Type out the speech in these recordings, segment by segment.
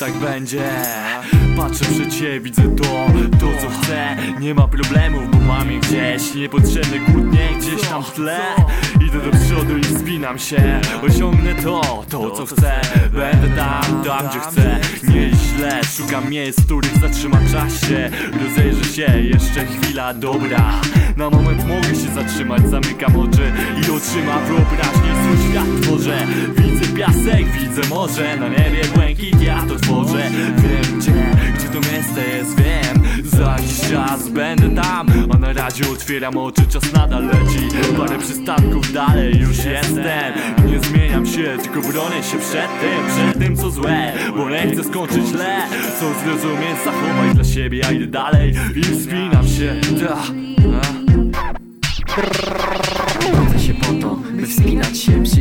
tak będzie. Patrzę przed siebie, widzę to, to co chcę. Nie ma problemów, bo mam je gdzieś. Niepotrzebne kłótnie gdzieś tam w tle. Idę do przodu i wspinam się. Osiągnę to, to co chcę. Będę tam, tam gdzie chcę. Nie źle, szukam miejsc, których czas się. Rozejrzę się, jeszcze chwila dobra. Na moment mogę się zatrzymać, zamykam oczy I otrzyma wyobraźni swój świat tworzę Widzę piasek, widzę morze. Na niebie błękit, ja to tworzę. Wiem gdzie, gdzie to miejsce jest, wiem. Za jakiś czas będę tam A na razie otwieram oczy, czas nadal leci. Parę przystanków dalej już jestem. Nie zmieniam się, tylko bronię się przed tym Przed tym co złe, bo nie chcę skończyć źle. Co zrozumieć, zachować dla siebie, ja idę dalej. I wspinam się, da.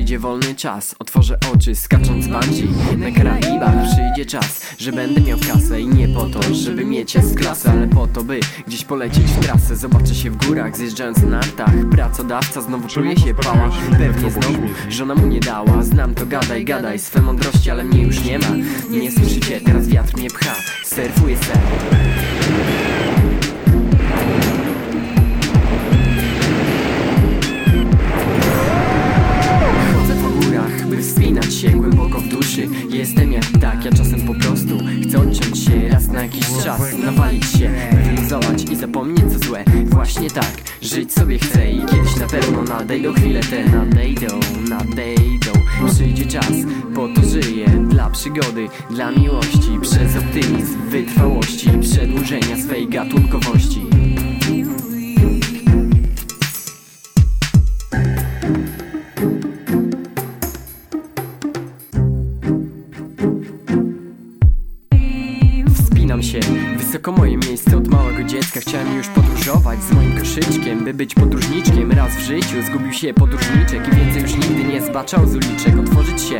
Przyjdzie wolny czas, otworzę oczy skacząc bungee Na Karaibach przyjdzie czas, że będę miał kasę I nie po to, żeby mieć z klasy Ale po to, by gdzieś polecieć w trasę. Zobaczę się w górach, zjeżdżając na nartach. Pracodawca znowu czuje się pała. Pewnie znowu żona mu nie dała. Znam to, gadaj, gadaj swe mądrości Ale mnie już nie ma. Nie słyszycie, teraz wiatr mnie pcha. Surfuję se Jestem jak tak, ja czasem po prostu Chcę odciąć się. Raz na jakiś czas Nawalić się, wyluzować i zapomnieć co złe. Właśnie tak, żyć sobie chcę I kiedyś na pewno nadejdą chwile te. Nadejdą, nadejdą. Przyjdzie czas, po to żyję Dla przygody, dla miłości. Przez optymizm, wytrwałości Przedłużenia swej gatunkowości Wspinam się, wysoko moje miejsce od małego dziecka. Chciałem już podróżować z moim koszyczkiem By być podróżniczkiem. Raz w życiu Zgubił się podróżniczek i więcej już nigdy nie zbaczał z uliczek. Otworzyć się,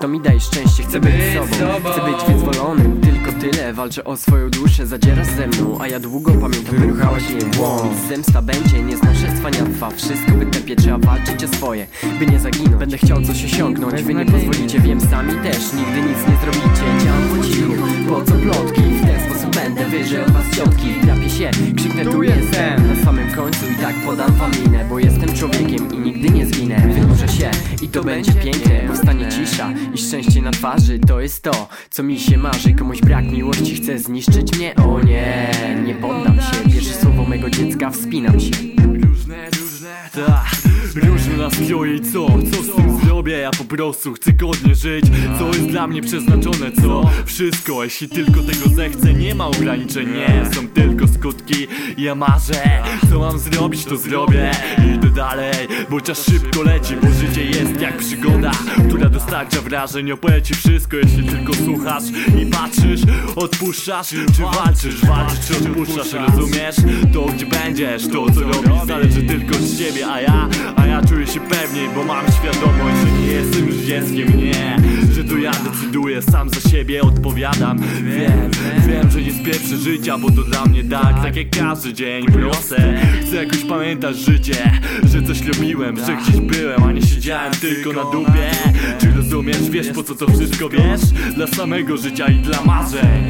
to mi daje szczęście. Chcę być sobą, chcę być wyzwolonym. Tylko tyle, walczę o swoją duszę. Zadzierasz ze mną, a ja długo pamiętam Wyruchałaś w błąd. Zemsta będzie, nie znoszę cwaniactwa Wszystko wytepię, trzeba walczyć o swoje By nie zaginąć, będę chciał coś osiągnąć Wy nie pozwolicie, wiem sami też Nigdy nic nie zrobicie, działam po cichu Po co plotki? W ten sposób będę wyżej od was ciotki. Drapię się, krzyknę tu jestem. Na samym końcu i tak podam wam minę Bo jestem człowiekiem i nigdy nie zginę. Wynurzę się i to będzie piękne Powstanie cisza i szczęście na twarzy To jest to, co mi się marzy. Komuś brak miłości chce zniszczyć mnie. O nie, nie poddam się. Pierwsze słowo mego dziecka, wspinam się. Różne, różne, tak. Różne nastroje i co? Co z tym zrobię? Ja po prostu chcę godnie żyć Co jest dla mnie przeznaczone, co? Wszystko, jeśli tylko tego zechcę Nie ma ograniczeń, nie Są tylko skutki Ja marzę Co mam zrobić, to zrobię Idę dalej, bo czas szybko leci Bo życie jest jak przygoda Która dostarcza wrażeń Opowie ci wszystko, jeśli tylko słuchasz I patrzysz, odpuszczasz Czy walczysz, walczysz, czy odpuszczasz Rozumiesz? To gdzie będziesz, to co robisz Zależy tylko od siebie, a ja A ja czuję się pewniej, bo mam świadomość Że nie jestem już dzieckiem, nie decyduję, sam za siebie odpowiadam. Wiem, wiem, że nie spieprzę życia Bo to dla mnie tak, tak jak każdy dzień. Proste, chcę jakoś pamiętać życie Że coś robiłem, że gdzieś byłem A nie siedziałem tylko na dupie. Czy rozumiesz, wiesz po co to wszystko wiesz? Dla samego życia i dla marzeń